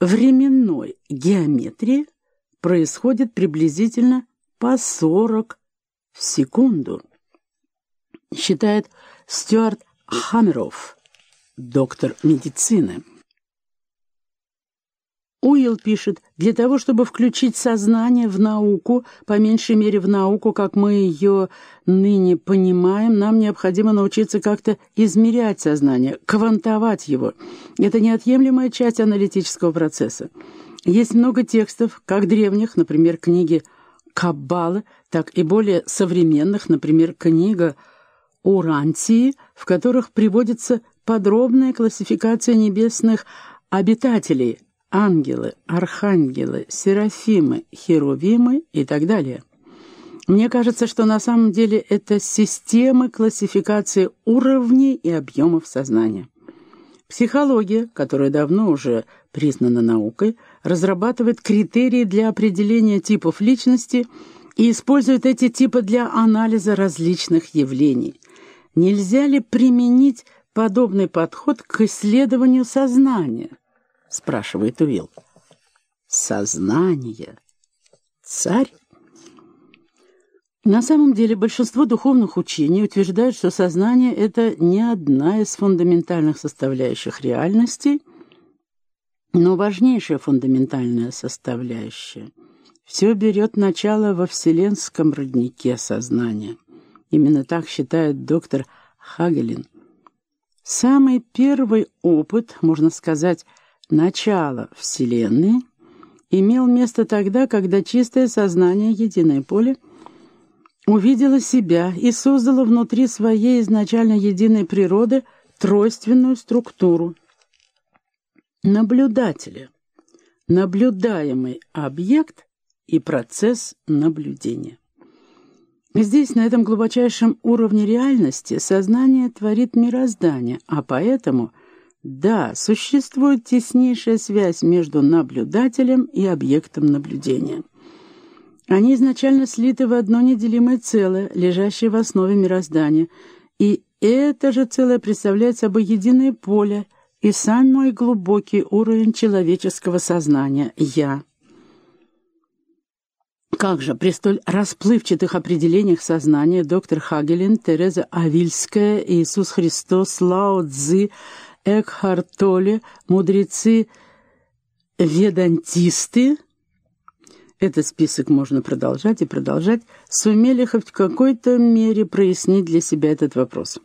временной геометрии происходит приблизительно по 40 в секунду, считает Стюарт Хаммеров, доктор медицины. Уилл пишет, для того, чтобы включить сознание в науку, по меньшей мере в науку, как мы ее ныне понимаем, нам необходимо научиться как-то измерять сознание, квантовать его. Это неотъемлемая часть аналитического процесса. Есть много текстов, как древних, например, книги Каббалы, так и более современных, например, книга Урантии, в которых приводится подробная классификация небесных обитателей – ангелы, архангелы, серафимы, херувимы и так далее. Мне кажется, что на самом деле это системы классификации уровней и объемов сознания. Психология, которая давно уже признана наукой, разрабатывает критерии для определения типов личности и использует эти типы для анализа различных явлений. Нельзя ли применить подобный подход к исследованию сознания? — спрашивает Уилл. «Сознание. Царь?» На самом деле большинство духовных учений утверждают, что сознание — это не одна из фундаментальных составляющих реальности, но важнейшая фундаментальная составляющая. Все берет начало во вселенском роднике сознания. Именно так считает доктор Хагелин. Самый первый опыт, можно сказать, начало Вселенной имел место тогда, когда чистое сознание, единое поле, увидело себя и создало внутри своей изначально единой природы тройственную структуру. Наблюдателя, наблюдаемый объект и процесс наблюдения. Здесь, на этом глубочайшем уровне реальности, сознание творит мироздание, а поэтому – да, существует теснейшая связь между наблюдателем и объектом наблюдения. Они изначально слиты в одно неделимое целое, лежащее в основе мироздания, и это же целое представляет собой единое поле и самый глубокий уровень человеческого сознания «я». Как же при столь расплывчатых определениях сознания доктор Хагелин, Тереза Авильская, Иисус Христос, Лао Цзи – Экхарт Толле, мудрецы-ведантисты, этот список можно продолжать и продолжать, сумели хоть в какой-то мере прояснить для себя этот вопрос.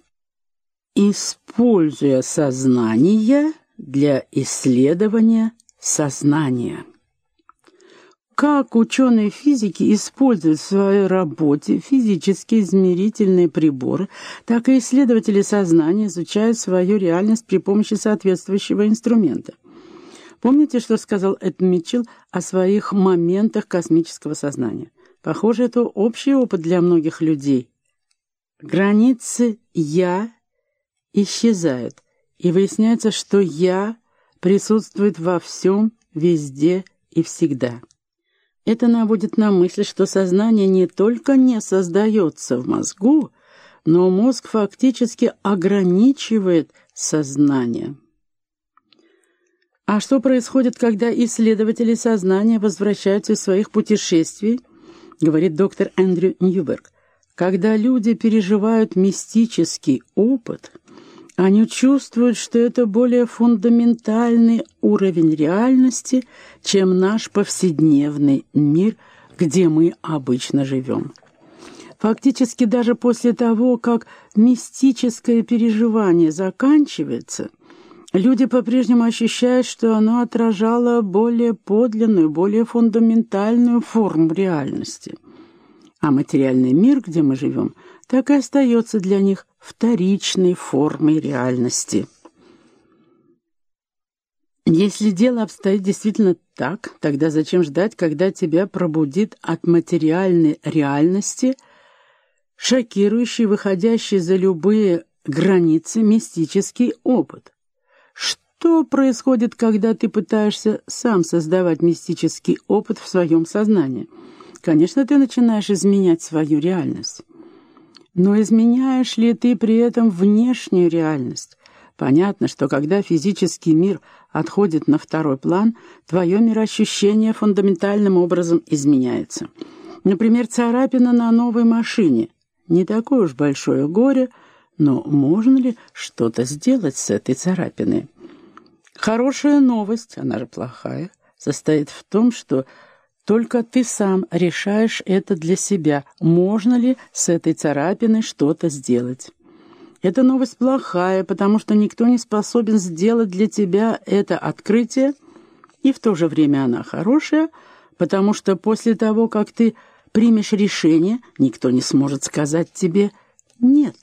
Используя сознание для исследования сознания. Как ученые физики используют в своей работе физические измерительные приборы, так и исследователи сознания изучают свою реальность при помощи соответствующего инструмента. Помните, что сказал Эд Митчелл о своих моментах космического сознания? Похоже, это общий опыт для многих людей. Границы «я» исчезают, и выясняется, что «я» присутствует во всем, везде и всегда. Это наводит на мысль, что сознание не только не создается в мозгу, но мозг фактически ограничивает сознание. А что происходит, когда исследователи сознания возвращаются из своих путешествий, говорит доктор Эндрю Ньюберг, когда люди переживают мистический опыт – они чувствуют, что это более фундаментальный уровень реальности, чем наш повседневный мир, где мы обычно живем. Фактически даже после того, как мистическое переживание заканчивается, люди по-прежнему ощущают, что оно отражало более подлинную, более фундаментальную форму реальности. А материальный мир, где мы живем, так и остается для них вторичной формой реальности. Если дело обстоит действительно так, тогда зачем ждать, когда тебя пробудит от материальной реальности, шокирующий, выходящий за любые границы мистический опыт? Что происходит, когда ты пытаешься сам создавать мистический опыт в своем сознании? Конечно, ты начинаешь изменять свою реальность. Но изменяешь ли ты при этом внешнюю реальность? Понятно, что когда физический мир отходит на второй план, твое мироощущение фундаментальным образом изменяется. Например, царапина на новой машине. Не такое уж большое горе, но можно ли что-то сделать с этой царапиной? Хорошая новость, она же плохая, состоит в том, что только ты сам решаешь это для себя, можно ли с этой царапиной что-то сделать. Эта новость плохая, потому что никто не способен сделать для тебя это открытие, и в то же время она хорошая, потому что после того, как ты примешь решение, никто не сможет сказать тебе «нет».